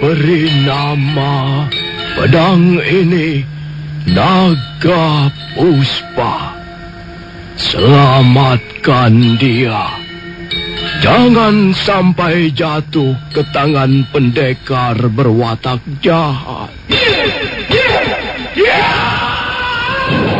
Beri nama pedang ini Naga Puspa. Selamatkan dia. Jangan sampai jatuh ke tangan pendekar berwatak jahat. Yeah! Yeah!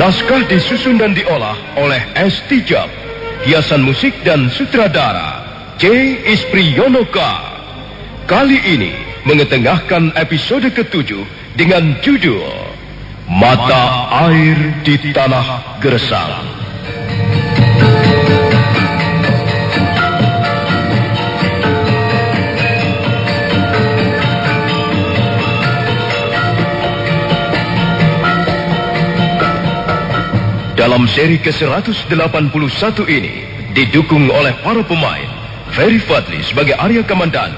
Naskah disusun dan diolah oleh S. Tijab. Hiasan musik dan sutradara C. Ispriyonoka. Kali ini mengetengahkan episode ketujuh dengan judul Mata Air di Tanah Gersang. Dalam seri ke-181 ini didukung oleh para pemain Ferry Fadli sebagai Arya Kamandanu,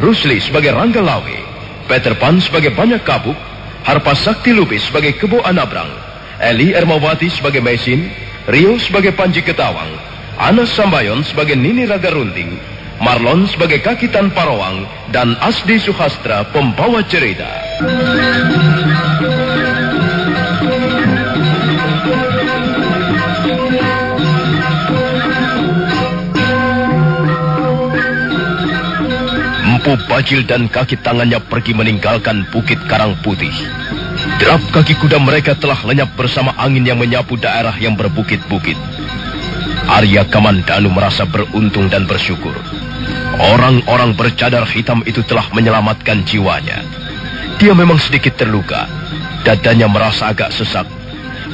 Rusli sebagai Rangga Lawe, Peter Pan sebagai Banyak Kabuk, Harpa Sakti Lubis sebagai Kebo Anabrang, Eli Ermawati sebagai Mesin, Rio sebagai Panji Ketawang, Anas Sambayon sebagai Nini Raga Runting, Marlon sebagai Kakitan Parawang, dan Asdi Suhastra pembawa cerita. Empu Bajil dan kaki tangannya pergi meninggalkan Bukit Karang Putih. Derap kaki kuda mereka telah lenyap bersama angin yang menyapu daerah yang berbukit-bukit. Arya Kamandanu merasa beruntung dan bersyukur. Orang-orang bercadar hitam itu telah menyelamatkan jiwanya. Dia memang sedikit terluka. Dadanya merasa agak sesak.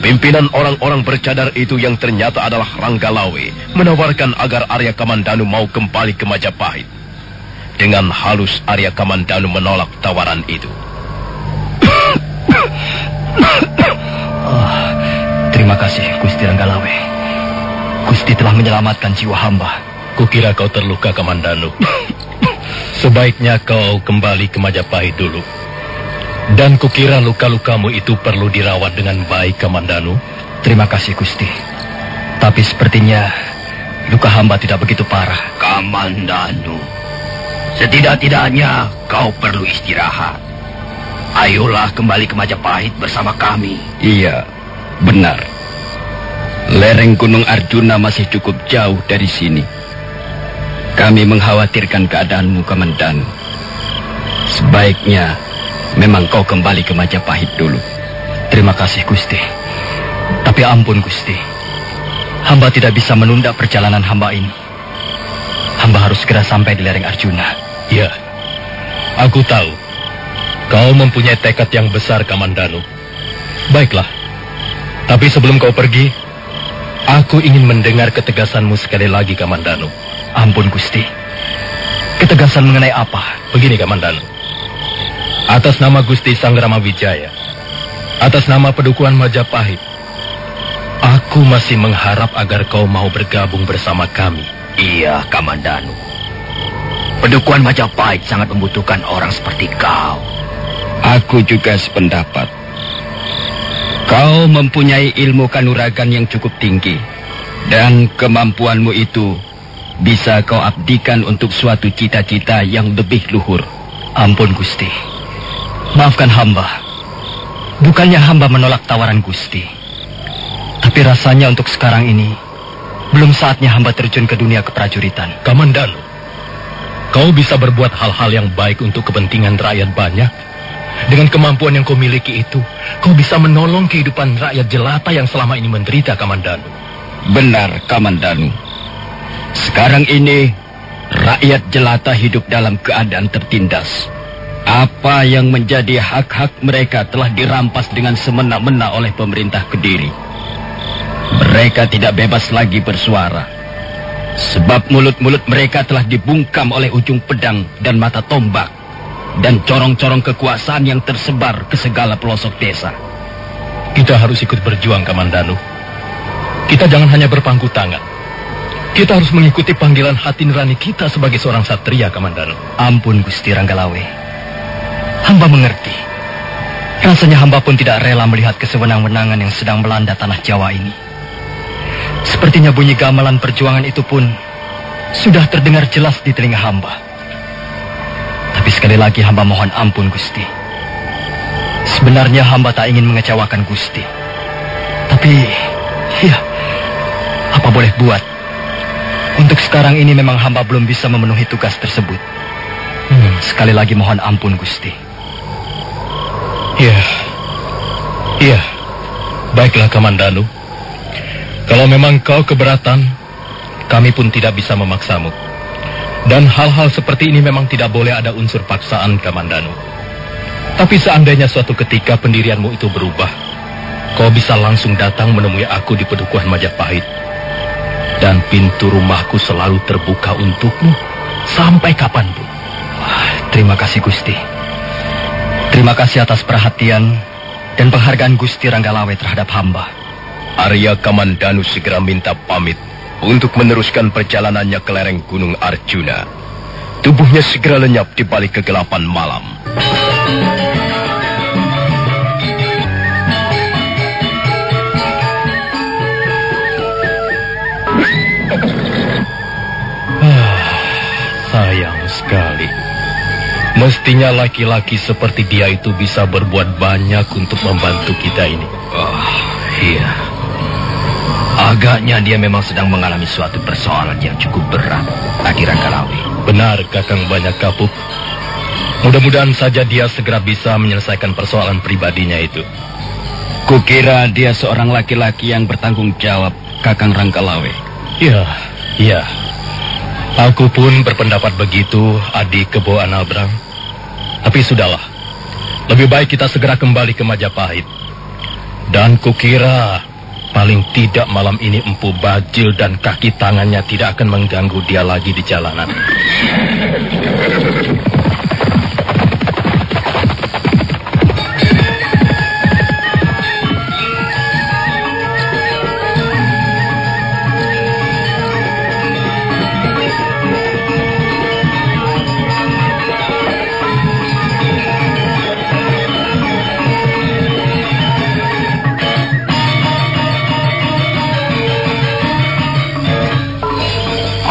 Pimpinan orang-orang bercadar itu yang ternyata adalah Rangga Lawe menawarkan agar Arya Kamandanu mau kembali ke Majapahit. Dengan halus Arya Kamandanu menolak tawaran itu. oh, terima kasih Gusti Ranggalawe. Gusti telah menyelamatkan jiwa hamba. Kukira kau terluka Kamandanu. Sebaiknya kau kembali ke Majapahit dulu. Dan kukira luka-lukamu itu perlu dirawat dengan baik, Kamandanu. Terima kasih, Gusti. Tapi sepertinya luka hamba tidak begitu parah. Kamandanu, setidak-tidaknya kau perlu istirahat. Ayolah kembali ke Majapahit bersama kami. Iya, benar. Lereng Gunung Arjuna masih cukup jauh dari sini. Kami mengkhawatirkan keadaanmu, Komandan. Sebaiknya memang kau kembali ke Majapahit dulu. Terima kasih, Gusti. Tapi ampun, Gusti. Hamba tidak bisa menunda perjalanan hamba ini. Hamba harus segera sampai di lereng Arjuna. Ya, aku tahu. Kau mempunyai tekad yang besar, Kamandanu. Baiklah. Tapi sebelum kau pergi, aku ingin mendengar ketegasanmu sekali lagi, Kamandanu. Ampun Gusti. Ketegasan mengenai apa? Begini Kamandanu. Atas nama Gusti Sanggrama Wijaya, atas nama Pedukuhan Majapahit, aku masih mengharap agar kau mau bergabung bersama kami. Iya, Kamandanu. Pedukuhan Majapahit sangat membutuhkan orang seperti kau. Aku juga sependapat. Kau mempunyai ilmu kanuragan yang cukup tinggi. Dan kemampuanmu itu bisa kau abdikan untuk suatu cita-cita yang lebih luhur. Ampun Gusti. Maafkan hamba. Bukannya hamba menolak tawaran Gusti. Tapi rasanya untuk sekarang ini belum saatnya hamba terjun ke dunia keprajuritan. Kamandan, kau bisa berbuat hal-hal yang baik untuk kepentingan rakyat banyak. Dengan kemampuan yang kau miliki itu, kau bisa menolong kehidupan rakyat jelata yang selama ini menderita, Kamandanu. Benar, Kamandanu. Sekarang ini, rakyat jelata hidup dalam keadaan tertindas. Apa yang menjadi hak-hak mereka telah dirampas dengan semena-mena oleh pemerintah Kediri. Mereka tidak bebas lagi bersuara. Sebab mulut-mulut mereka telah dibungkam oleh ujung pedang dan mata tombak. Dan corong-corong kekuasaan yang tersebar ke segala pelosok desa. Kita harus ikut berjuang, Kamandanu. Kita jangan hanya berpangku tangan. Kita harus mengikuti panggilan hati nurani kita sebagai seorang satria, Kamandano. Ampun, Gusti Ranggalawe. Hamba mengerti. Rasanya hamba pun tidak rela melihat kesewenang-wenangan yang sedang melanda tanah Jawa ini. Sepertinya bunyi gamelan perjuangan itu pun sudah terdengar jelas di telinga hamba. Tapi sekali lagi hamba mohon ampun, Gusti. Sebenarnya hamba tak ingin mengecewakan Gusti. Tapi, ya, apa boleh buat? Untuk sekarang ini memang hamba belum bisa memenuhi tugas tersebut. Hmm, sekali lagi mohon ampun Gusti. Iya. Iya. Baiklah Kamandanu. Kalau memang kau keberatan, kami pun tidak bisa memaksamu. Dan hal-hal seperti ini memang tidak boleh ada unsur paksaan Kamandanu. Tapi seandainya suatu ketika pendirianmu itu berubah, kau bisa langsung datang menemui aku di Pedukuhan Majapahit dan pintu rumahku selalu terbuka untukmu sampai kapan pun. Terima kasih Gusti. Terima kasih atas perhatian dan penghargaan Gusti Ranggalawe terhadap hamba. Arya Kamandanu segera minta pamit untuk meneruskan perjalanannya ke lereng Gunung Arjuna. Tubuhnya segera lenyap di balik kegelapan malam. Sayang sekali. Mestinya laki-laki seperti dia itu bisa berbuat banyak untuk membantu kita ini. Oh, iya. Agaknya dia memang sedang mengalami suatu persoalan yang cukup berat, Adira Kalawi. Benar, Kakang Banyak Kapuk. Mudah-mudahan saja dia segera bisa menyelesaikan persoalan pribadinya itu. Kukira dia seorang laki-laki yang bertanggung jawab, Kakang Rangkalawe. Iya, iya. Aku pun berpendapat begitu, adik Kebo Anabrang. Tapi sudahlah. Lebih baik kita segera kembali ke Majapahit. Dan kukira paling tidak malam ini Empu Bajil dan kaki tangannya tidak akan mengganggu dia lagi di jalanan.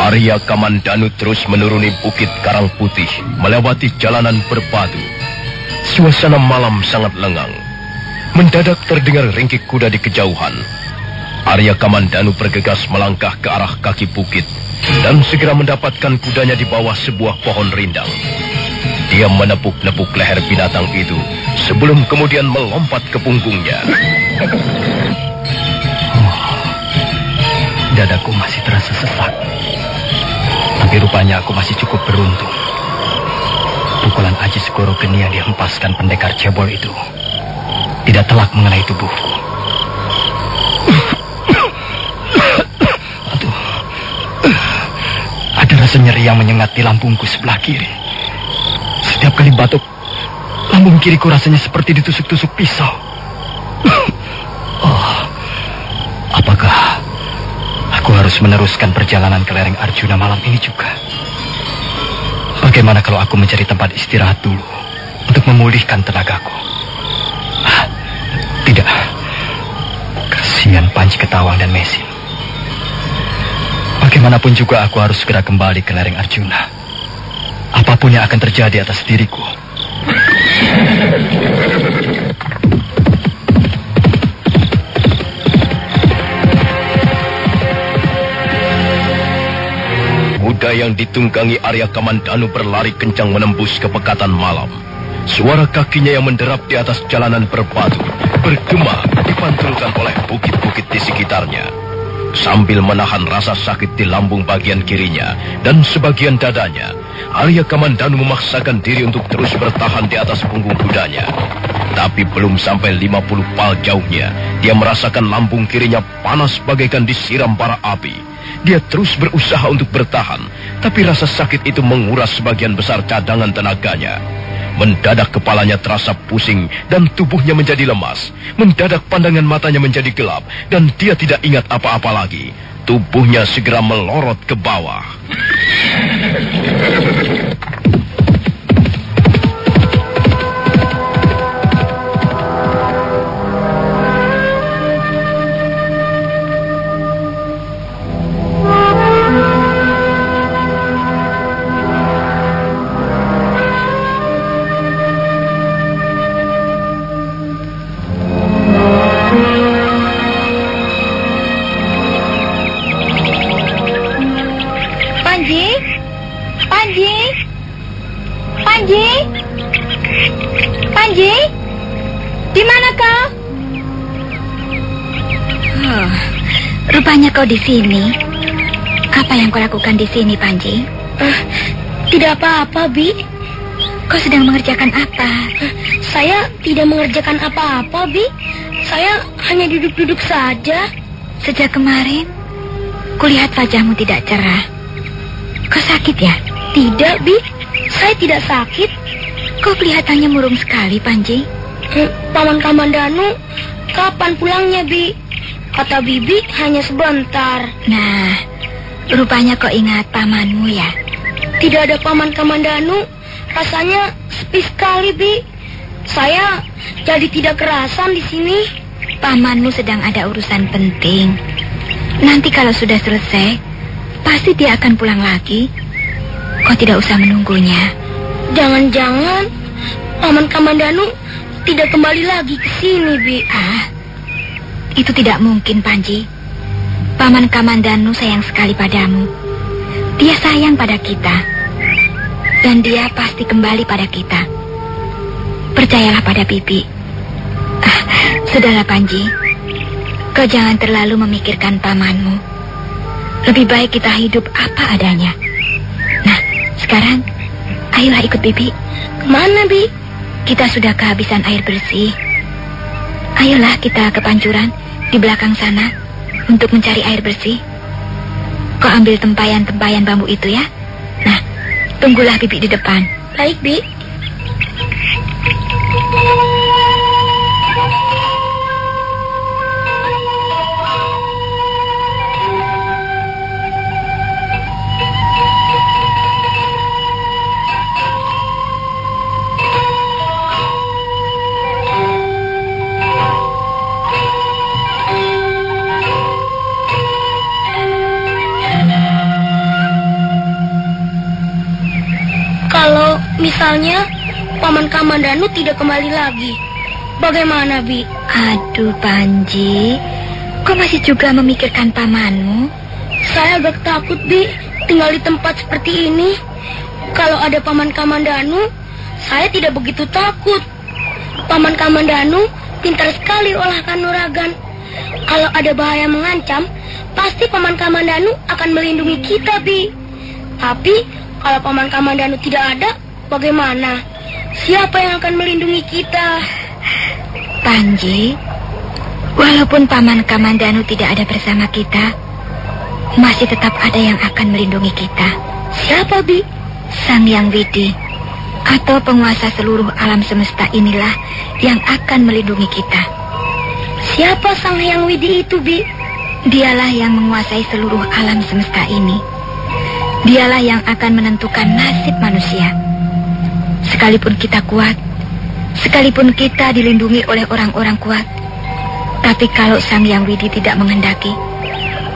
Arya Kamandanu terus menuruni bukit Karang Putih, melewati jalanan berbatu. Suasana malam sangat lengang. Mendadak terdengar ringkik kuda di kejauhan. Arya Kamandanu bergegas melangkah ke arah kaki bukit dan segera mendapatkan kudanya di bawah sebuah pohon rindang. Dia menepuk-nepuk leher binatang itu sebelum kemudian melompat ke punggungnya. Dadaku masih terasa sesak. Tapi rupanya aku masih cukup beruntung. Pukulan Aji Segoro Geni yang dihempaskan pendekar cebol itu tidak telak mengenai tubuhku. Aduh. Ada rasa nyeri yang menyengat di lambungku sebelah kiri. Setiap kali batuk, lambung kiriku rasanya seperti ditusuk-tusuk pisau. Meneruskan perjalanan ke lereng Arjuna malam ini juga? Bagaimana kalau aku mencari tempat istirahat dulu untuk memulihkan tenagaku? Ah, tidak. Kasihan Panji Ketawang dan Mesin. Bagaimanapun juga aku harus segera kembali ke lereng Arjuna. Apa pun yang akan terjadi atas diriku. Kuda yang ditunggangi Arya Kamandanu berlari kencang menembus kepekatan malam. Suara kakinya yang menderap di atas jalanan berbatu bergema dipantulkan oleh bukit-bukit di sekitarnya. Sambil menahan rasa sakit di lambung bagian kirinya dan sebagian dadanya, Arya Kamandanu memaksakan diri untuk terus bertahan di atas punggung kudanya. Tapi belum sampai 50 pal jauhnya, dia merasakan lambung kirinya panas bagaikan disiram bara api. Dia terus berusaha untuk bertahan, tapi rasa sakit itu menguras sebagian besar cadangan tenaganya. Mendadak kepalanya terasa pusing dan tubuhnya menjadi lemas. Mendadak pandangan matanya menjadi gelap dan dia tidak ingat apa-apa lagi. Tubuhnya segera melorot ke bawah. Rupanya kau di sini. Apa yang kau lakukan di sini, Panji? tidak apa-apa, Bi. Kau sedang mengerjakan apa? saya tidak mengerjakan apa-apa, Bi. Saya hanya duduk-duduk saja. Sejak kemarin, kulihat wajahmu tidak cerah. Kau sakit ya? Tidak, Bi. Saya tidak sakit. Kau kelihatannya murung sekali, Panji. Paman Kamandanu, kapan pulangnya, Bi? Kata Bibi hanya sebentar. Nah, rupanya kau ingat pamanmu ya? Tidak ada paman Kamandanu. Rasanya sepi sekali, Bi. Saya jadi tidak kerasan di sini. Pamanmu sedang ada urusan penting. Nanti kalau sudah selesai, pasti dia akan pulang lagi. Kau tidak usah menunggunya. Jangan-jangan Paman Kamandanu tidak kembali lagi ke sini, Bi. Ah, itu tidak mungkin, Panji. Paman Kamandanu sayang sekali padamu. Dia sayang pada kita. Dan dia pasti kembali pada kita. Percayalah pada Bibi. Ah, sudahlah, Panji. Kau jangan terlalu memikirkan pamanmu. Lebih baik kita hidup apa adanya. Nah, sekarang ayolah ikut Bibi. Ke mana, Bi? Kita sudah kehabisan air bersih. Ayolah kita ke pancuran di belakang sana untuk mencari air bersih. Kau ambil tempayan-tempayan bambu itu ya. Nah, tunggulah Bibi di depan. Baik, Bi. Misalnya Paman Kamandanu tidak kembali lagi. Bagaimana, Bi? Aduh, Panji. Kau masih juga memikirkan pamanmu? Saya agak takut, Bi, tinggal di tempat seperti ini. Kalau ada Paman Kamandanu, saya tidak begitu takut. Paman Kamandanu pintar sekali olah kanuragan. Kalau ada bahaya mengancam, pasti Paman Kamandanu akan melindungi kita, Bi. Tapi kalau Paman Kamandanu tidak ada, bagaimana? Siapa yang akan melindungi kita? Panji, walaupun Paman Kamandanu tidak ada bersama kita, masih tetap ada yang akan melindungi kita. Siapa, Bi? Sang Yang Widi, atau penguasa seluruh alam semesta inilah yang akan melindungi kita. Siapa Sang Yang Widi itu, Bi? Dialah yang menguasai seluruh alam semesta ini. Dialah yang akan menentukan nasib manusia. Sekalipun kita kuat, sekalipun kita dilindungi oleh orang-orang kuat, tapi kalau Sang Yang Widi tidak menghendaki,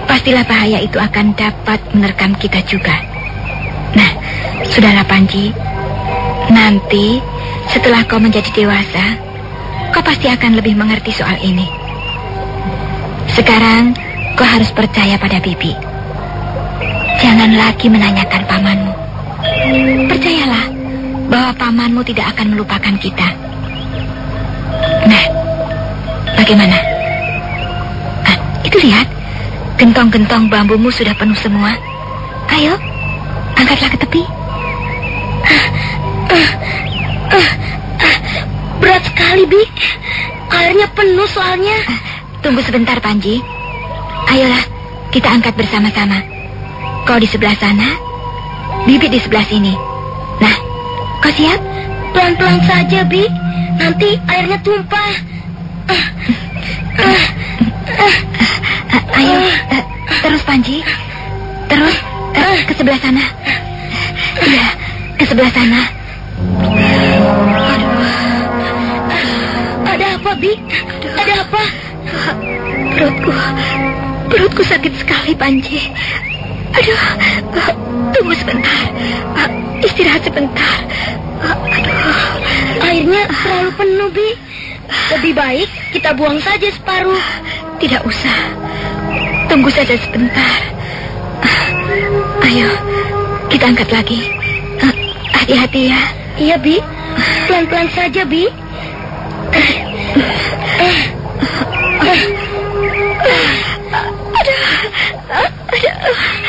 pastilah bahaya itu akan dapat menerkam kita juga. Nah, sudahlah Panji, nanti setelah kau menjadi dewasa, kau pasti akan lebih mengerti soal ini. Sekarang, kau harus percaya pada Bibi. Jangan lagi menanyakan pamanmu. Percayalah bahwa pamanmu tidak akan melupakan kita. Nah, bagaimana? Ah, itu lihat, gentong-gentong bambumu sudah penuh semua. Ayo, angkatlah ke tepi. Berat sekali, Bi. Airnya penuh soalnya. Ah, tunggu sebentar, Panji. Ayolah, kita angkat bersama-sama. Kau di sebelah sana, Bibi di sebelah sini. Kau siap? Pelan-pelan saja, Bi. Nanti airnya tumpah. Ah, ayo, eh, terus Panji. Terus eh, ke sebelah sana. Iya, ke sebelah sana. Ada apa, Bi? Ada apa? Perutku, perutku sakit sekali, Panji. Aduh, eh, tunggu sebentar. Eh, Istirahat sebentar. Eh, Aduh, Airnya terlalu penuh, Bi. Lebih baik kita buang saja separuh. tidak usah. Tunggu saja sebentar. Ah, Ayo, kita angkat lagi. Eh, Hati-hati ya. Iya, Bi. Pelan-pelan saja, Bi.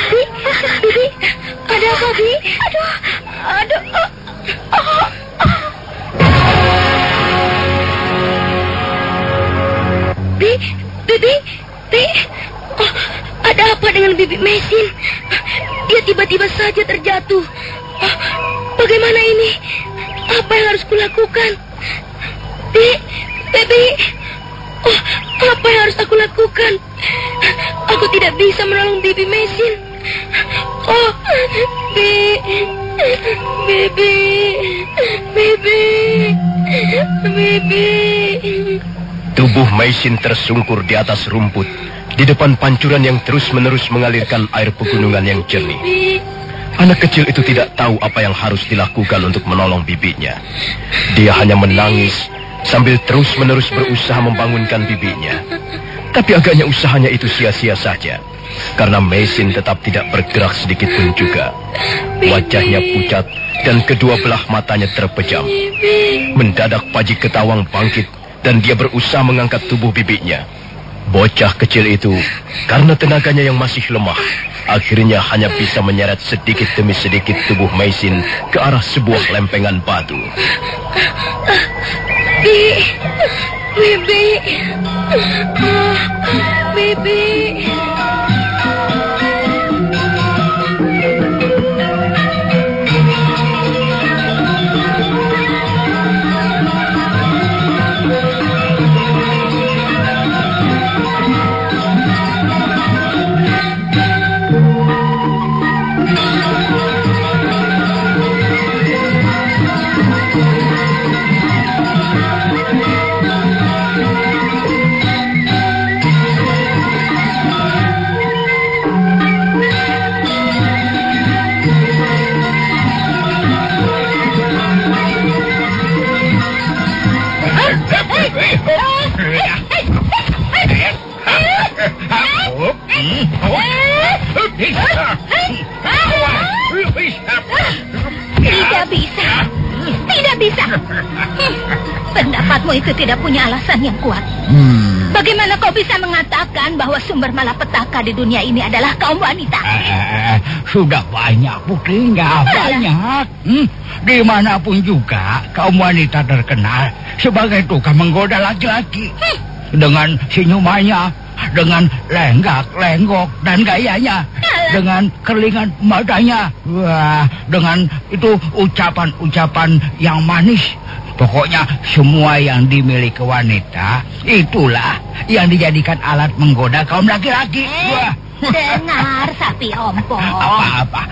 Bi, Bi, ada apa, Bi? Aduh, aduh. Bi, Bibi, Bi. Oh, ada apa dengan Bibi Mesin? Dia tiba-tiba saja terjatuh. Oh, bagaimana ini? Apa yang harus kulakukan? Bi, Bibi. Oh, apa yang harus aku lakukan? Aku tidak bisa menolong Bibi Mesin. Oh, Bi, Bibi, Bibi, Bibi. Tubuh Maisin tersungkur di atas rumput, di depan pancuran yang terus-menerus mengalirkan air pegunungan yang jernih. Anak kecil itu tidak tahu apa yang harus dilakukan untuk menolong bibinya. Dia hanya menangis sambil terus-menerus berusaha membangunkan bibinya. Tapi agaknya usahanya itu sia-sia saja. Karena Maisin tetap tidak bergerak sedikit pun juga. Wajahnya pucat dan kedua belah matanya terpejam. Mendadak Paji Ketawang bangkit dan dia berusaha mengangkat tubuh bibinya. Bocah kecil itu, karena tenaganya yang masih lemah, akhirnya hanya bisa menyeret sedikit demi sedikit tubuh Maisin ke arah sebuah lempengan batu. Bi, Bibi, Ah, Bibi. Pendapatmu itu tidak punya alasan yang kuat. Hmm. Bagaimana kau bisa mengatakan bahwa sumber malapetaka di dunia ini adalah kaum wanita? Eh, sudah banyak buktinya, banyak. Hmm, di mana pun juga kaum wanita terkenal sebagai tukang menggoda laki-laki. Hmm. Dengan senyumannya, dengan lenggak, lenggok, dan gayanya. Dengan kerlingan matanya. Wah, dengan itu ucapan-ucapan yang manis. Pokoknya semua yang dimiliki wanita itulah yang dijadikan alat menggoda kaum laki-laki. Eh, dengar sapi ompong. Apa-apa?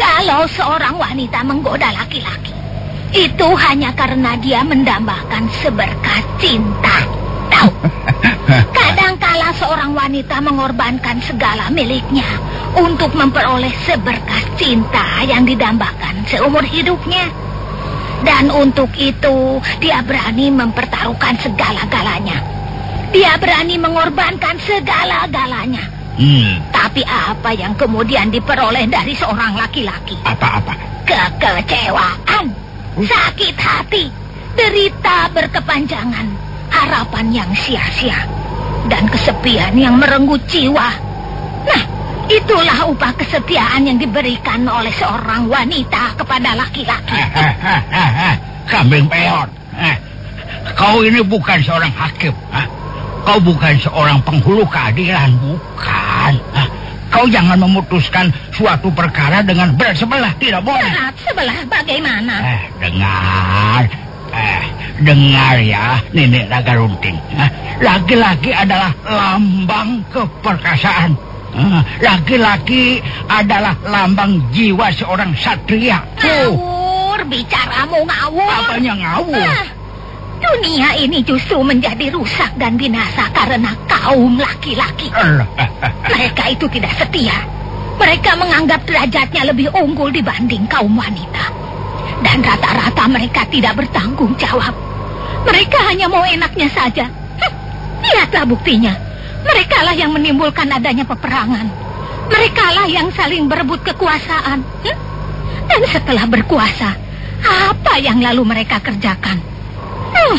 Kalau seorang wanita menggoda laki-laki, itu hanya karena dia mendambakan seberkas cinta. Tahu? Kadangkala seorang wanita mengorbankan segala miliknya untuk memperoleh seberkas cinta yang didambakan seumur hidupnya. Dan untuk itu, dia berani mempertaruhkan segala-galanya. Dia berani mengorbankan segala-galanya. Hmm, Tapi apa yang kemudian diperoleh dari seorang laki-laki? apa-apa? Kekecewaan, sakit hati, derita berkepanjangan, harapan yang sia-sia, dan kesepian yang merenggut jiwa. Nah, itulah upah kesetiaan yang diberikan oleh seorang wanita kepada laki-laki. Kambing peot. Eh, Kau ini bukan seorang hakim. Kau bukan seorang penghulu keadilan, bukan. Kau jangan memutuskan suatu perkara dengan berat sebelah, tidak boleh. Berat sebelah bagaimana? Eh, dengar. Eh, dengar ya, Nenek Naga Runting. Eh, Laki-laki adalah lambang keperkasaan. Eh, Laki-laki adalah lambang jiwa seorang satria. Ngawur, bicaramu ngawur. apanya ngawur? Ah, dunia ini justru menjadi rusak dan binasa karena kaum laki-laki. Mereka itu tidak setia. Mereka menganggap derajatnya lebih unggul dibanding kaum wanita. Dan rata-rata mereka tidak bertanggung jawab. Mereka hanya mau enaknya saja. Hm, lihatlah buktinya. Merekalah yang menimbulkan adanya peperangan. Merekalah yang saling berebut kekuasaan. Hm? Dan setelah berkuasa, apa yang lalu mereka kerjakan? Hmm,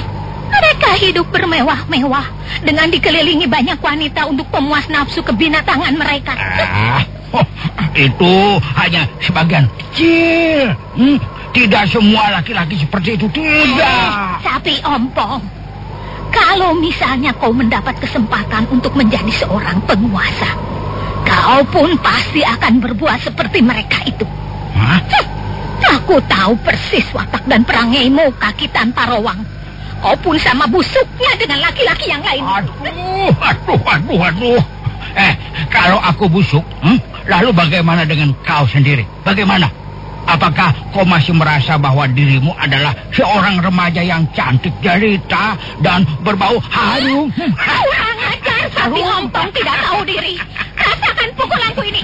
mereka hidup bermewah-mewah dengan dikelilingi banyak wanita untuk pemuas nafsu kebinatangan mereka. Ah, oh, itu hanya sebagian kecil. Hmm, tidak semua laki-laki seperti itu, tidak. Sapi ompong. Kalau misalnya kau mendapat kesempatan untuk menjadi seorang penguasa, kau pun pasti akan berbuat seperti mereka itu. Hah? Hm, Aku tahu persis watak dan perangaimu, kaki tanpa rawang. Kau pun sama busuknya dengan laki-laki yang lain. Aduh, aduh, aduh, aduh. Eh, kalau aku busuk, hmm, lalu bagaimana dengan kau sendiri? Bagaimana? Apakah kau masih merasa bahwa dirimu adalah seorang remaja yang cantik jelita dan berbau harum? Kurang ajar, sapi ompong tidak tahu diri. Rasakan pukulanku ini.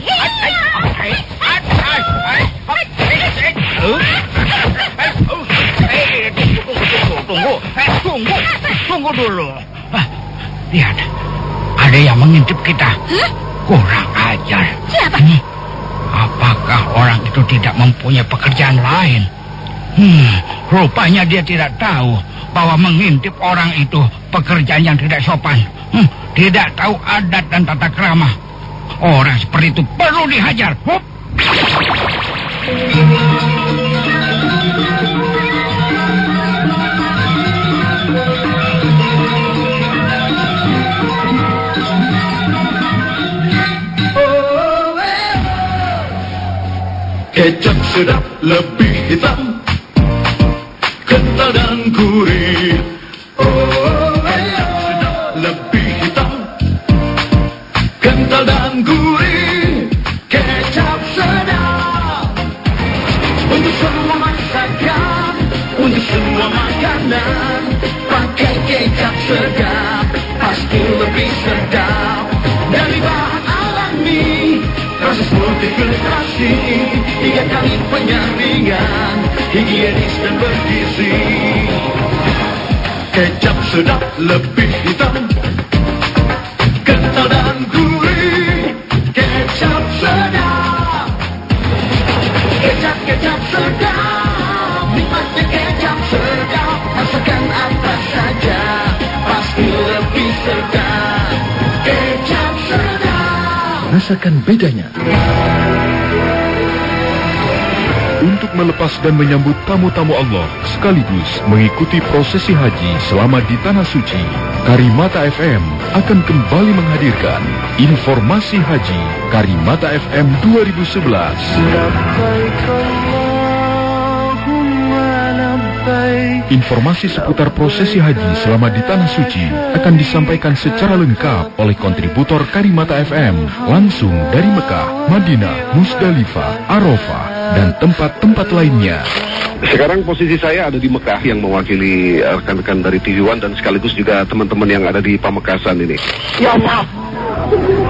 Tunggu, tunggu, tunggu dulu. Ah, Lihat, ada yang mengintip kita. Kurang ajar. Siapa? Hmm, apakah orang itu tidak mempunyai pekerjaan lain? Hmm, rupanya dia tidak tahu bahwa mengintip orang itu pekerjaan yang tidak sopan. Hmm, tidak tahu adat dan tata krama. Orang seperti itu perlu dihajar. Hup. Kecap sedap lebih hitam. Kental dan gurih pakaian Higienisten bergizi Kecap sedap lebih hitam Kental dan gurih. Kecap sedap Kecap-kecap sedap. Nikmatnya kecap sedap Masakan apa saja Pasti lebih sedap. Kecap sedap. Rasakan bedanya. Untuk melepas dan menyambut tamu-tamu Allah sekaligus mengikuti prosesi haji selama di Tanah Suci, Karimata FM akan kembali menghadirkan informasi haji Karimata FM 2011. Informasi seputar prosesi haji selama di Tanah Suci akan disampaikan secara lengkap oleh kontributor Karimata FM langsung dari Mekah, Madinah, Musdalifah, Arafah, dan tempat-tempat lainnya. Sekarang posisi saya ada di Mekah yang mewakili eh, rekan-rekan dari TV One dan sekaligus juga teman-teman yang ada di Pamekasan ini. Ya Allah,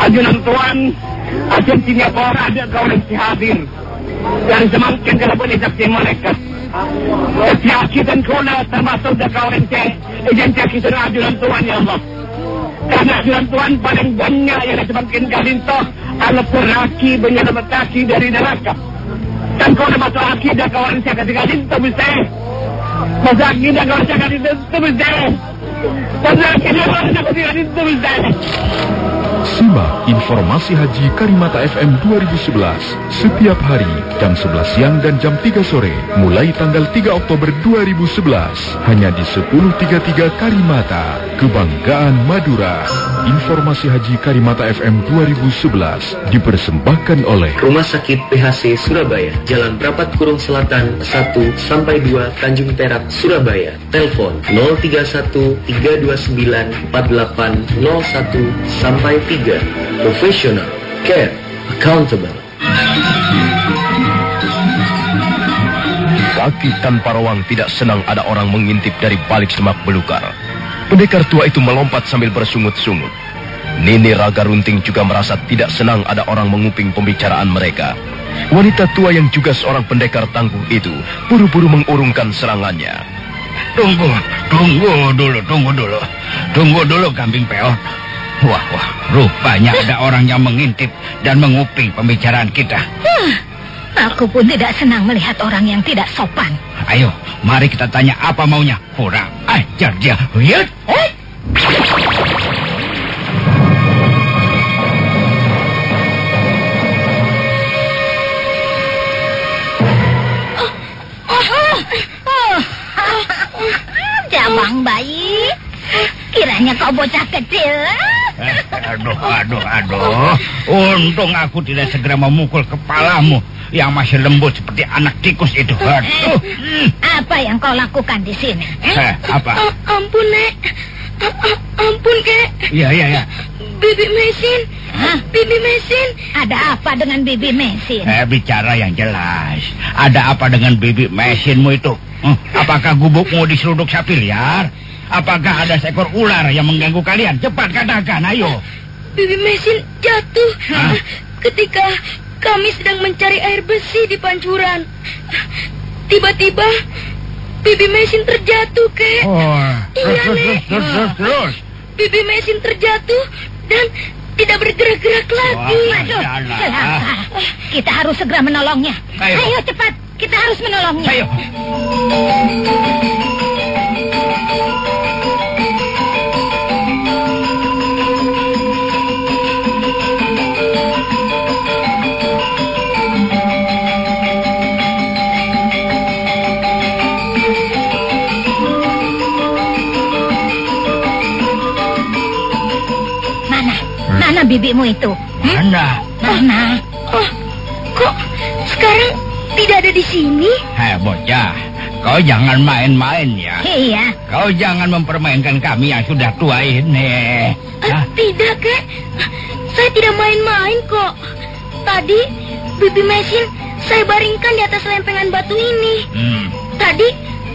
ajunan Tuhan, ajunan Singapura ada kau yang hadir. Dan semakin kalau boleh saksi mereka. Keyakinan kuna termasuk dah kau yang cek. Ijan kita ajunan Tuhan ya Allah. Karena ajunan Tuhan paling banyak yang itu adalah peraki menyelamatkan dari neraka. Dan kau nak masuk akidah kawan saya kata itu bisa. Masuk akidah kawan saya kata itu bisa. Masuk akidah kawan saya kata itu bisa. Simak informasi Haji Karimata FM 2011 setiap hari jam 11 siang dan jam 3 sore mulai tanggal 3 Oktober 2011 hanya di 1033 Karimata Kebanggaan Madura. Informasi Haji Karimata FM 2011 dipersembahkan oleh Rumah Sakit PHC Surabaya, Jalan Prapat Kurung Selatan 1 sampai 2 Tanjung Perak, Surabaya. Telepon 031 329 4801 sampai 3. Professional, care, accountable. Kaki tanpa rawang tidak senang ada orang mengintip dari balik semak belukar. Pendekar tua itu melompat sambil bersungut-sungut. Nini Raga Runting juga merasa tidak senang ada orang menguping pembicaraan mereka. Wanita tua yang juga seorang pendekar tangguh itu buru-buru mengurungkan serangannya. Tunggu, tunggu dulu, tunggu dulu. Tunggu dulu kambing peot. Wah, wah, rupanya ada orang yang mengintip dan menguping pembicaraan kita. Hmm, aku pun tidak senang melihat orang yang tidak sopan. Ayo, mari kita tanya apa maunya. Kurang ajar dia. Yut. Eh? Oh, Jabang bayi, kiranya kau bocah kecil. Aduh, aduh, aduh. Untung aku tidak segera memukul kepalamu yang masih lembut seperti anak tikus itu. Aduh. Apa yang kau lakukan di sini? Eh, apa? A- ampun, Nek. A- a- ampun, Kek. Iya, iya, iya. Bibi Mesin. Hah? Bibi Mesin. Ada apa dengan bibi mesin? Eh, bicara yang jelas. Ada apa dengan bibit mesinmu itu? Hmm, apakah gubukmu diseruduk sapi liar? Apakah ada seekor ular yang mengganggu kalian? Cepat katakan, ayo. Bibi Mesin jatuh Hah? ketika kami sedang mencari air bersih di pancuran. Tiba-tiba Bibi Mesin terjatuh, Kek. Oh, Iya, terus, Nek. terus, terus, terus, terus. Bibi Mesin terjatuh dan tidak bergerak-gerak lagi. Waduh, celaka. Kita harus segera menolongnya. Ayo. cepat, kita harus menolongnya. Ayo. Bibimu itu? Mana? Mana? Oh, kok sekarang tidak ada di sini? Hei, bocah. Kau jangan main-main ya. Iya. Kau jangan mempermainkan kami yang sudah tua ini. Hah? tidak, Kek. Saya tidak main-main kok. Tadi Bibi Mesin saya baringkan di atas lempengan batu ini. Hmm. Tadi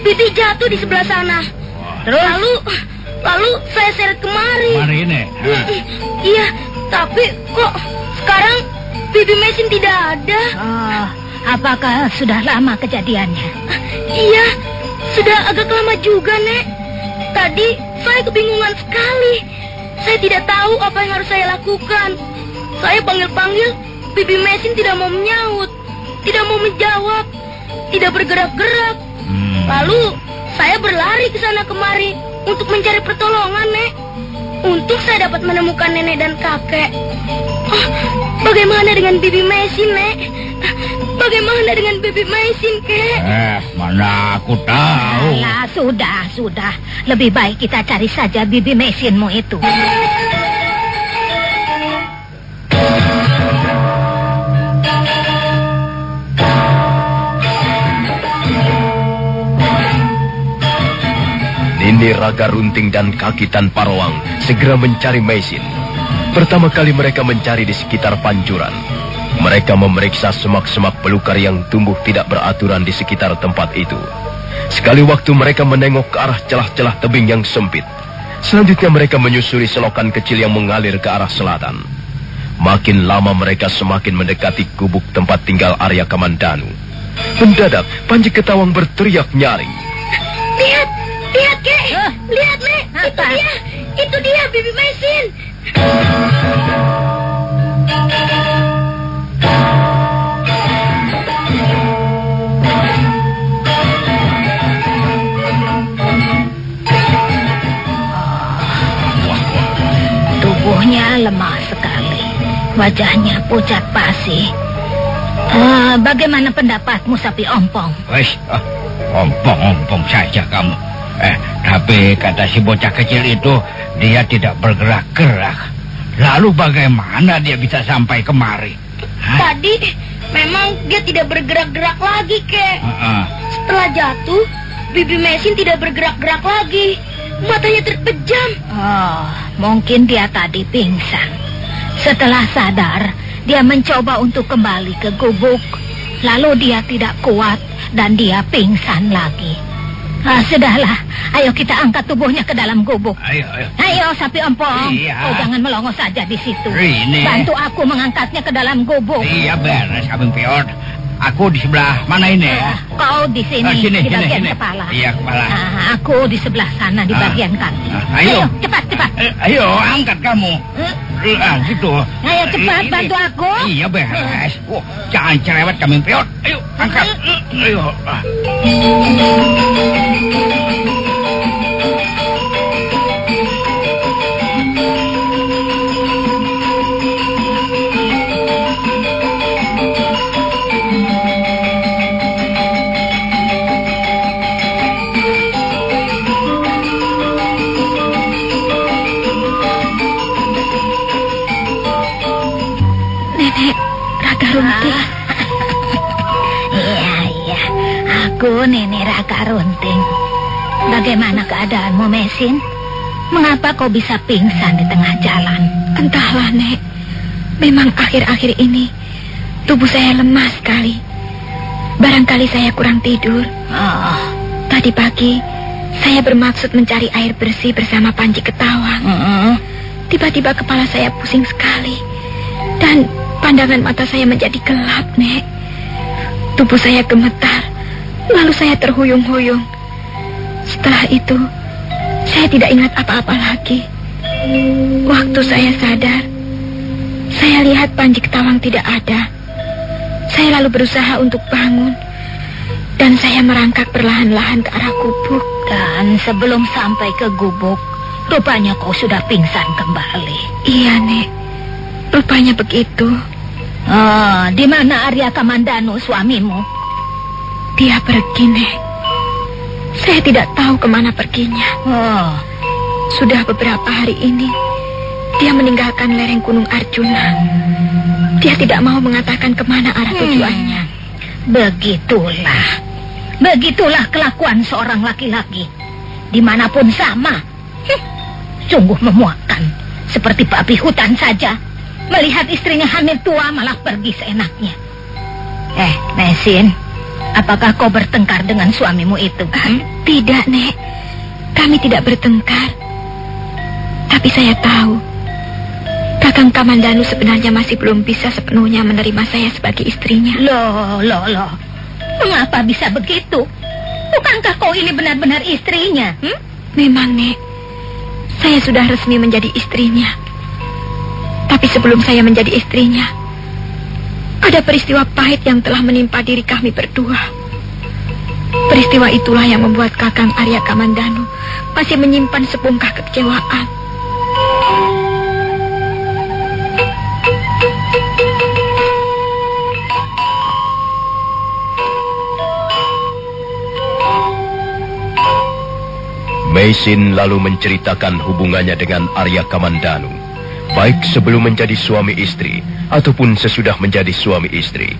Bibi jatuh di sebelah sana. Lalu lalu saya seret kemari. Mari ini. Hah? Iya, tapi kok sekarang Bibi Mesin tidak ada? Oh, apakah sudah lama kejadiannya? Iya, sudah agak lama juga, Nek. Tadi saya kebingungan sekali. Saya tidak tahu apa yang harus saya lakukan. Saya panggil-panggil, Bibi Mesin tidak mau menyaut, tidak mau menjawab, tidak bergerak-gerak. Hmm. Lalu saya berlari ke sana kemari untuk mencari pertolongan, Nek. Untuk saya dapat menemukan nenek dan kakek. Oh, Bagaimana dengan Bibi Mesin, Nek? Bagaimana dengan Bibi Mesin, Kek? Eh, mana aku tahu. Alah, sudah, sudah. Lebih baik kita cari saja bibi mesinmu itu. Nini Raga Runting dan Kaki Tanpa Roang segera mencari mesin. Pertama kali mereka mencari di sekitar pancuran. Mereka memeriksa semak-semak belukar yang tumbuh tidak beraturan di sekitar tempat itu. Sekali waktu mereka menengok ke arah celah-celah tebing yang sempit. Selanjutnya mereka menyusuri selokan kecil yang mengalir ke arah selatan. Makin lama mereka semakin mendekati gubuk tempat tinggal Arya Kamandanu. Mendadak, Panji Ketawang berteriak nyaring. Lihat, lihat, Nek. Itu dia. Itu dia Bibi Mesin. Tubuhnya lemah sekali. Wajahnya pucat pasi. Ah, bagaimana pendapatmu, sapi ompong? Wes, ah, ompong-ompong saja kamu. Eh, tapi kata si bocah kecil itu, dia tidak bergerak-gerak. Lalu bagaimana dia bisa sampai kemari? Tadi memang dia tidak bergerak-gerak lagi, Kek. Ah, Setelah jatuh, Bibi Mesin tidak bergerak-gerak lagi. Matanya terpejam. Oh, mungkin dia tadi pingsan. Setelah sadar, dia mencoba untuk kembali ke gubuk. Lalu dia tidak kuat dan dia pingsan lagi. Ah, sudahlah, ayo kita angkat tubuhnya ke dalam gubuk. Ayo, ayo. Ayo, sapi ompong. Iya. Oh, jangan melongo saja di situ. Ini. Bantu aku mengangkatnya ke dalam gubuk. Iya beres, Kabin Piot. Aku di sebelah mana ini? Kau di sini, Ah, sini, di sini, bagian sini. kepala. Iya, kepala. Ah, aku di sebelah sana di Ah. bagian kaki. Ah, ayo. cepat, cepat. Eh, ayo, angkat kamu. Eh, Ah, gitu. Ayo cepat Ini. bantu aku. Iya beres. Oh, jangan cerewet Kabin Piot. Ayo, angkat. Eh, Ayo. Aku Nenek Raga Runting. Bagaimana keadaanmu, Mesin? Mengapa kau bisa pingsan di tengah jalan? Entahlah, Nek. Memang akhir-akhir ini tubuh saya lemah sekali. Barangkali saya kurang tidur. Oh, Tadi pagi saya bermaksud mencari air bersih bersama Panji Ketawang. mm, Tiba-tiba kepala saya pusing sekali. Dan pandangan mata saya menjadi gelap, Nek. Tubuh saya gemetar. Lalu saya terhuyung-huyung. Setelah itu, saya tidak ingat apa-apa lagi. Waktu saya sadar, saya lihat Panji Ketawang tidak ada. Saya lalu berusaha untuk bangun. Dan saya merangkak perlahan-lahan ke arah gubuk. Dan sebelum sampai ke gubuk, rupanya kau sudah pingsan kembali. Iya, Nek. Rupanya begitu. Oh, di mana Arya Kamandanu suamimu? Dia pergi, Nek. Saya tidak tahu ke mana perginya. Oh, Sudah beberapa hari ini, dia meninggalkan lereng Gunung Arjuna. Dia tidak mau mengatakan ke mana arah tujuannya. begitulah. Begitulah kelakuan seorang laki-laki. Di mana pun sama. Hm, sungguh memuakkan. Seperti babi hutan saja. Melihat istrinya hamil tua malah pergi seenaknya. Eh, Mesin. Apakah kau bertengkar dengan suamimu itu? Ah, tidak, Nek. Kami tidak bertengkar. Tapi saya tahu. Kakang Kamandanu sebenarnya masih belum bisa sepenuhnya menerima saya sebagai istrinya. Loh, loh, loh. Mengapa bisa begitu? Bukankah kau ini benar-benar istrinya? Hm? Memang, Nek. Saya sudah resmi menjadi istrinya. Tapi sebelum saya menjadi istrinya, ada peristiwa pahit yang telah menimpa diri kami berdua. Peristiwa itulah yang membuat Kakang Arya Kamandanu masih menyimpan sepungkah kekecewaan. Meisin lalu menceritakan hubungannya dengan Arya Kamandanu baik sebelum menjadi suami istri ataupun sesudah menjadi suami istri.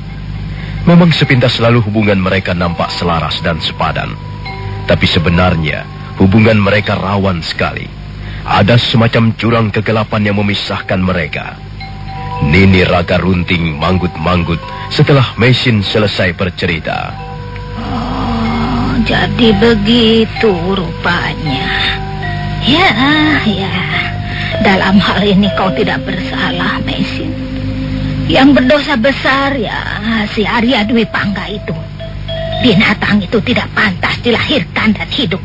Memang sepintas lalu hubungan mereka nampak selaras dan sepadan. Tapi sebenarnya hubungan mereka rawan sekali. Ada semacam jurang kegelapan yang memisahkan mereka. Nini Raga Runting manggut-manggut setelah Mesin selesai bercerita. Oh, jadi begitu rupanya. Ya, ya. Dalam hal ini kau tidak bersalah, Mesin. Yang berdosa besar ya si Arya Dwi Pangga itu. Binatang itu tidak pantas dilahirkan dan hidup.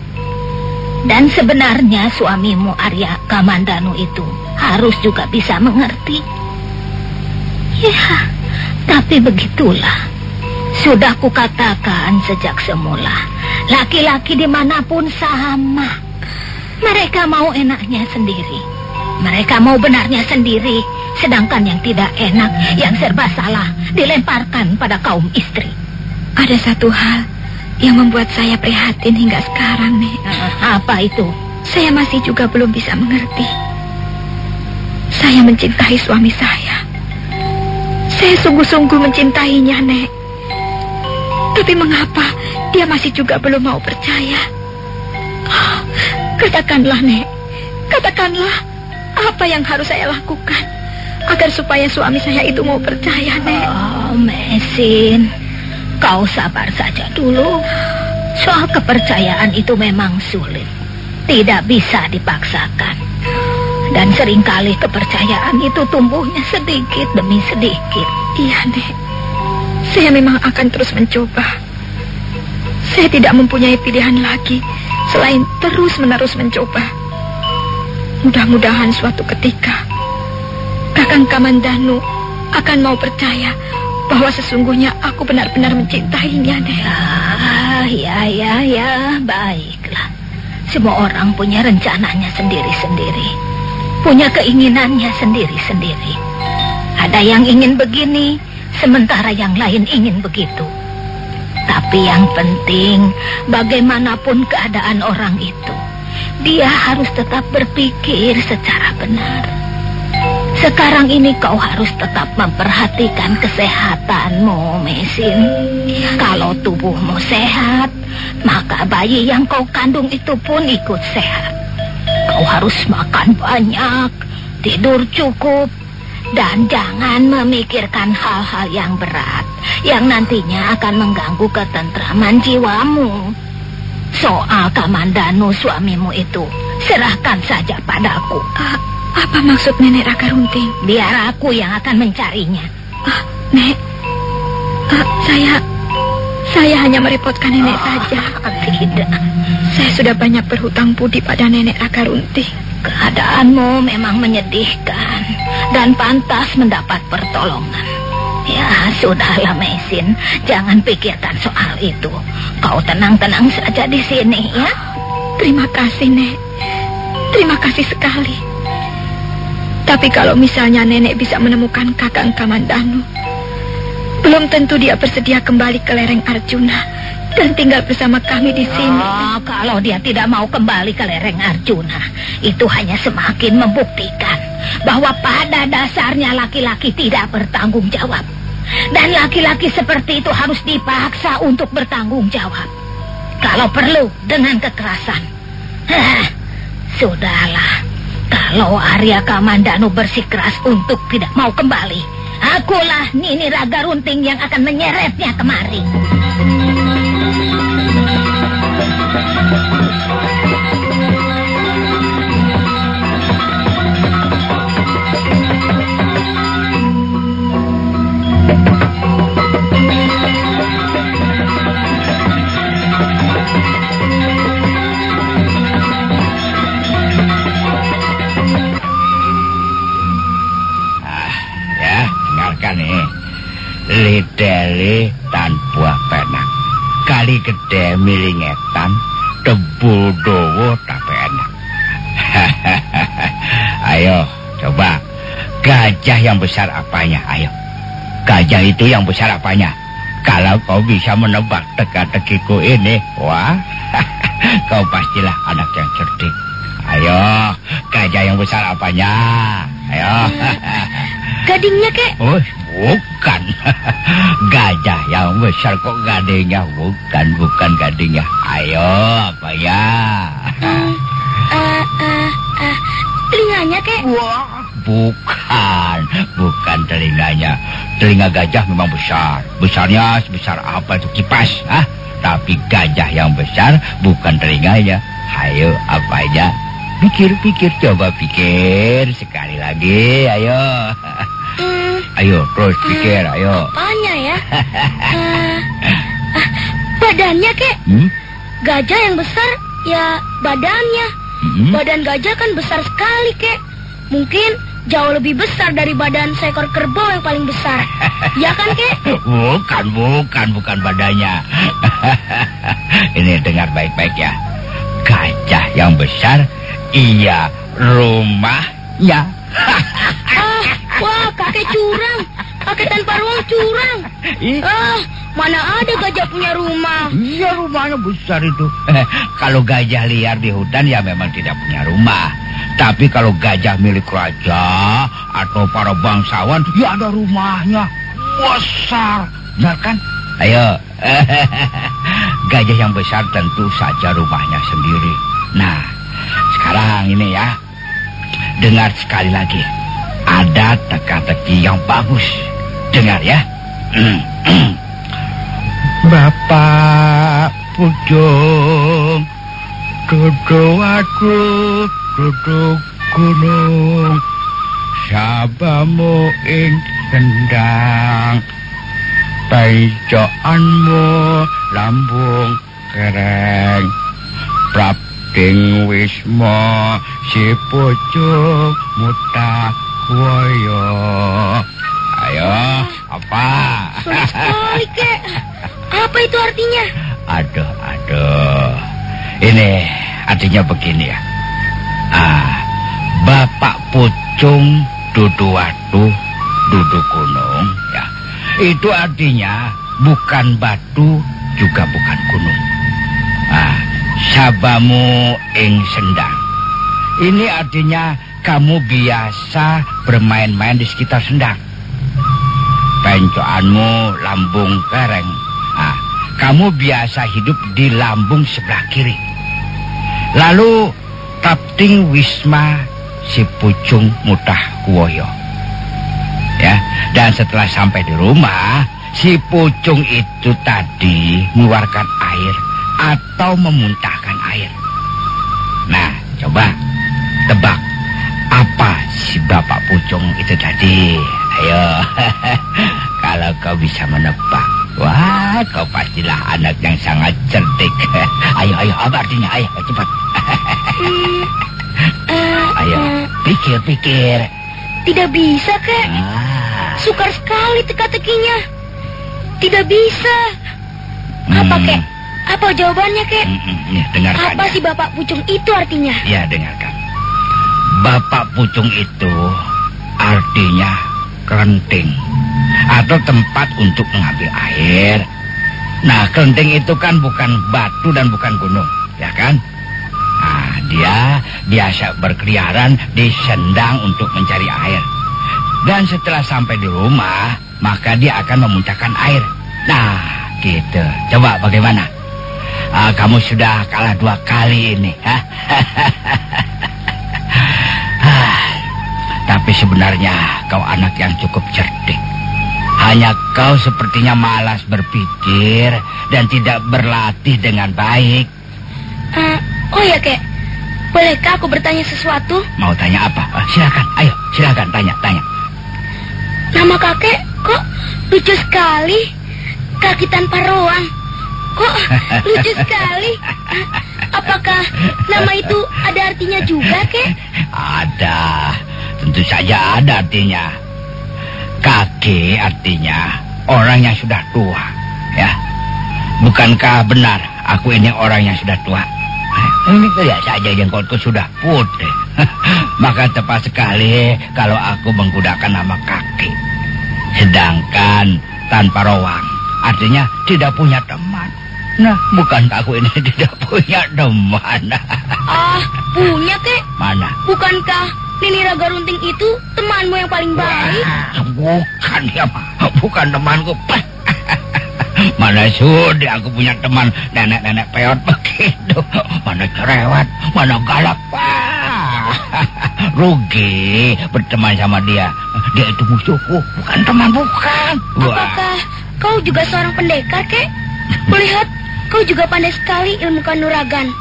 Dan sebenarnya suamimu Arya Kamandanu itu harus juga bisa mengerti. Ya, tapi begitulah. Sudah kukatakan sejak semula, laki-laki di mana pun sama. Mereka mau enaknya sendiri. Mereka mau benarnya sendiri. Sedangkan yang tidak enak, yang serba salah, dilemparkan pada kaum istri. Ada satu hal yang membuat saya prihatin hingga sekarang, Nek. Apa itu? Saya masih juga belum bisa mengerti. Saya mencintai suami saya. Saya sungguh-sungguh mencintainya, Nek. Tapi mengapa dia masih juga belum mau percaya? Oh, katakanlah, Nek. Katakanlah apa yang harus saya lakukan agar supaya suami saya itu mau percaya, Nek. Oh, Mesin, kau sabar saja dulu. Soal kepercayaan itu memang sulit. Tidak bisa dipaksakan. Dan sering kali kepercayaan itu tumbuhnya sedikit demi sedikit. Iya, Nek. Saya memang akan terus mencoba. Saya tidak mempunyai pilihan lagi selain terus-menerus mencoba. Mudah-mudahan suatu ketika Kakang Kamandanu akan mau percaya bahwa sesungguhnya aku benar-benar mencintainya, Nek. Ah, ya, ya, ya, baiklah. Semua orang punya rencananya sendiri-sendiri. Punya keinginannya sendiri-sendiri. Ada yang ingin begini, sementara yang lain ingin begitu. Tapi yang penting, bagaimanapun keadaan orang itu, dia harus tetap berpikir secara benar. Sekarang ini kau harus tetap memperhatikan kesehatanmu, Mesin. Kalau tubuhmu sehat, maka bayi yang kau kandung itu pun ikut sehat. Kau harus makan banyak, tidur cukup, dan jangan memikirkan hal-hal yang berat yang nantinya akan mengganggu ketentraman jiwamu. Soal Kamandanu suamimu itu, serahkan saja padaku. Uh, apa maksud Nenek Raka Runting? Biar aku yang akan mencarinya. Ah, Nek. Ah, saya... Saya hanya merepotkan Nenek oh, saja. Tidak. Saya sudah banyak berhutang budi pada Nenek Raka Runting. Keadaanmu memang menyedihkan. Dan pantas mendapat pertolongan. Ya, sudahlah, Mesin. Jangan pikirkan soal itu. Kau tenang-tenang saja di sini, ya. Terima kasih, Nek. Terima kasih sekali. Tapi kalau misalnya nenek bisa menemukan kakang Kamandanu, belum tentu dia bersedia kembali ke lereng Arjuna dan tinggal bersama kami di sini. Oh, kalau dia tidak mau kembali ke lereng Arjuna, itu hanya semakin membuktikan bahwa pada dasarnya laki-laki tidak bertanggung jawab. Dan laki-laki seperti itu harus dipaksa untuk bertanggung jawab. Kalau perlu dengan kekerasan. Sudahlah. Kalau Arya Kamandanu bersikeras untuk tidak mau kembali, akulah Nini Raga Runting yang akan menyeretnya kemari. Lideli tanpa penak kali gede milingetan tebu dowo tapi enak ayo coba gajah yang besar apanya ayo gajah itu yang besar apanya kalau kau bisa menebak teka-tekiku ini wah Kau pastilah anak yang cerdik. Ayo, gajah yang besar apanya? Ayo. Gadingnya, kek. Oh, bukan. Gajah yang besar kok gadingnya. Bukan, bukan gadingnya. Ayo, apa ya? Eh, eh, eh, telinganya, kek. Bukan, bukan telinganya. Telinga gajah memang besar. Besarnya sebesar apa itu kipas, ah? Tapi gajah yang besar bukan telinganya. Ayo, apa aja? Pikir, pikir, coba pikir sekali lagi. Ayo, Hmm, ayo, terus pikir, ayo. apanya ya? Ah, badannya, kek. Hmm? Gajah yang besar, ya badannya. Hmm? Badan gajah kan besar sekali, kek. Mungkin jauh lebih besar dari badan seekor kerbau yang paling besar. ya kan, kek? Bukan, bukan, bukan badannya. Ini dengar baik-baik ya. Gajah yang besar, iya rumahnya. Curang. Ah, mana ada gajah punya rumah? Iya rumahnya besar itu. kalau gajah liar di hutan ya memang tidak punya rumah. Tapi kalau gajah milik raja atau para bangsawan ya ada rumahnya. Besar. Benar kan? Ayo. gajah yang besar tentu saja rumahnya sendiri. Nah, sekarang ini ya. Dengar sekali lagi. Ada teka-teki yang bagus. Dengar ya. Bapak Pucung Duduk aku Duduk gunung. Sabamu ing sendang Paicoanmu lambung kereng. Prapting wismo Si pucung muta kuoyo Ayo, apa? Sulit sekali, kek. Apa itu artinya? Aduh, aduh. Ini artinya begini ya. Ah, Bapak Pucung dudu watu, dudu gunung ya. Itu artinya bukan batu juga bukan gunung. Ah, sabamu ing sendang. Ini artinya kamu biasa bermain-main di sekitar sendang. Pencoanmu lambung kereng. Ah, kamu biasa hidup di lambung sebelah kiri. Lalu Tapting Wisma si Pucung Mutah Kuwoyo. Ya, dan setelah sampai di rumah, si Pucung itu tadi mengeluarkan air atau memuntahkan air. Nah, coba tebak apa si Bapak Pucung itu tadi? Ayo, kalau kau bisa menebak, wah kau pastilah anak yang sangat cerdik. Ayo, ayo, apa artinya? Ayo, cepat. Ayo, pikir, pikir. Tidak bisa, kek. Sukar sekali teka-tekinya. Tidak bisa. Apa, kek? Apa jawabannya, kek? Nih, dengarkan. Apa si Bapak Pucung itu artinya? Ya, dengarkan. Bapak Pucung itu artinya kelenting atau tempat untuk mengambil air. Nah, kelenting itu kan bukan batu dan bukan gunung, ya kan? Nah, dia biasa berkeliaran di sendang untuk mencari air. Dan setelah sampai di rumah, maka dia akan memuntahkan air. Nah, gitu. Coba bagaimana? Ah, kamu sudah kalah dua kali ini. Hah? Tapi sebenarnya kau anak yang cukup cerdik. Hanya kau sepertinya malas berpikir dan tidak berlatih dengan baik. Eh, oh ya, kek. Bolehkah aku bertanya sesuatu? Mau tanya apa? Ah, silakan, ayo, silakan tanya, tanya. Nama kakek kok lucu sekali. Kaki tanpa ruang. Kok lucu sekali. Apakah nama itu ada artinya juga, kek? Ada, tentu saja ada artinya. Kakek artinya orang yang sudah tua, ya. Bukankah benar aku ini orang yang sudah tua? Ini lihat saja jengkotku sudah putih. Maka tepat sekali kalau aku menggunakan nama kakek. Sedangkan tanpa rawang, artinya tidak punya teman. Nah, bukan aku ini tidak punya teman. Ah, punya kek. Mana? Bukankah Nini Raga Runting itu temanmu yang paling baik? Bukan ya, bukan temanku. Mana sudi aku punya teman nenek-nenek peot begitu. Mana cerewet, mana galak. Wah, rugi berteman sama dia. Dia itu musuhku, bukan teman, bukan. Wah, Apakah kau juga seorang pendekar, kek? Melihat kau juga pandai sekali ilmu kanuragan.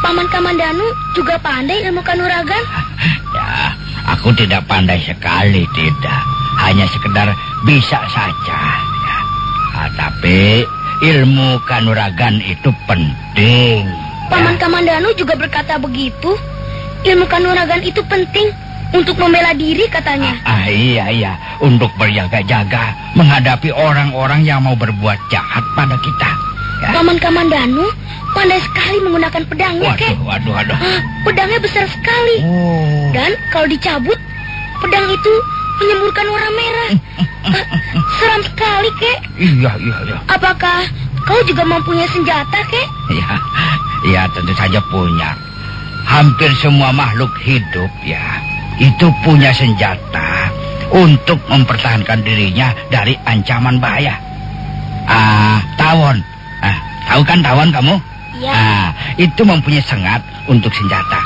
Paman Kamandanu juga pandai ilmu kanuragan. ya, aku tidak pandai sekali, tidak. Hanya sekedar bisa saja. Ya. Ah, tapi ilmu kanuragan itu penting. Paman Kamandanu juga berkata begitu. Ilmu kanuragan itu penting untuk membela diri katanya. Ah iya iya, untuk berjaga-jaga menghadapi orang-orang yang mau berbuat jahat pada kita. Ya. Paman Kamandanu pandai sekali menggunakan pedangnya, kek. Waduh, waduh, waduh. Ah, pedangnya besar sekali. Oh. Dan kalau dicabut, pedang itu menyemburkan warna merah. Ah, seram sekali, kek. Iya, iya, iya. Apakah kau juga mempunyai senjata, kek? Ya, ya tentu saja punya. Hampir semua makhluk hidup ya, itu punya senjata untuk mempertahankan dirinya dari ancaman bahaya. Ah, tawon. Ah, tahu kan tawon kamu? Iya. Ah, itu mempunyai sengat untuk senjata.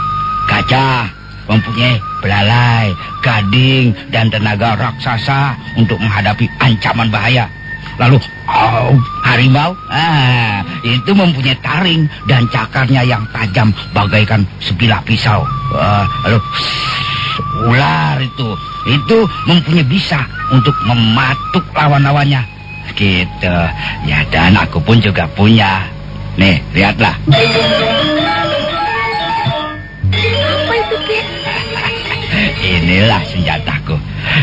Gajah mempunyai belalai, gading, dan tenaga raksasa untuk menghadapi ancaman bahaya. Lalu oh, harimau, ah, itu mempunyai taring dan cakarnya yang tajam bagaikan sebilah pisau. Ah, lalu ular itu, itu mempunyai bisa untuk mematuk lawan-lawannya. Gitu. Ya dan aku pun juga punya. Nih, lihatlah. Apa itu, kek? Inilah senjataku.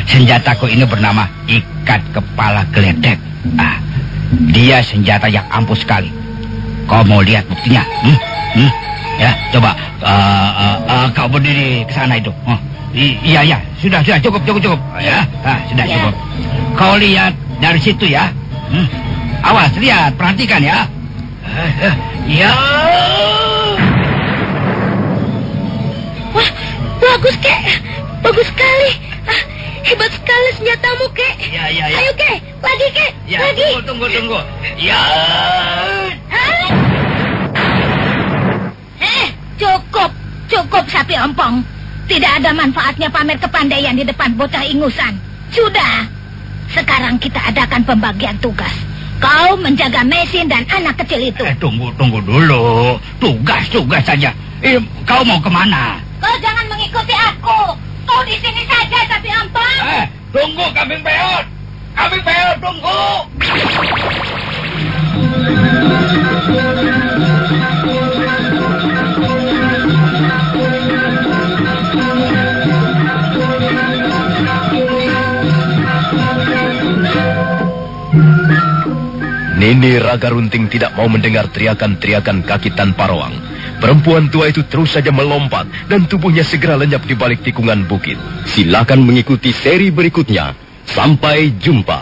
Senjataku ini bernama ikat kepala geledek. Ah, dia senjata yang ampuh sekali. Kau mau lihat buktinya? Hmm? Hmm? Ya, coba uh, uh, uh, kau berdiri ke sana itu. Oh, i- iya, iya, sudah, sudah, cukup, cukup, cukup. Ya, ah, sudah Ya. cukup. Kau lihat dari situ ya. Hmm? Awas, lihat, perhatikan ya. Ya. Wah, bagus, kek. Bagus sekali. Ah, hebat sekali senjatamu, kek. Ya, ya, ya. Ayo, kek. Lagi, kek. Ya, Lagi. tunggu, tunggu, tunggu. Ya. Eh, cukup. Cukup sapi ompong. Tidak ada manfaatnya pamer kepandaian di depan bocah ingusan. Sudah. Sekarang kita adakan pembagian tugas. Kau menjaga mesin dan anak kecil itu. Eh, tunggu, tunggu dulu. Tugas, tugas saja. Eh, kau mau ke mana? Kau jangan mengikuti aku. Kau di sini saja sapi ompong. Eh, tunggu kambing peot. Kambing peot, tunggu. Nini Raga Runting tidak mau mendengar teriakan-teriakan kaki tanpa roang. Perempuan tua itu terus saja melompat dan tubuhnya segera lenyap di balik tikungan bukit. Silakan mengikuti seri berikutnya. Sampai jumpa.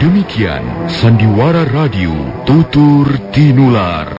Demikian Sandiwara Radio Tutur Tinular.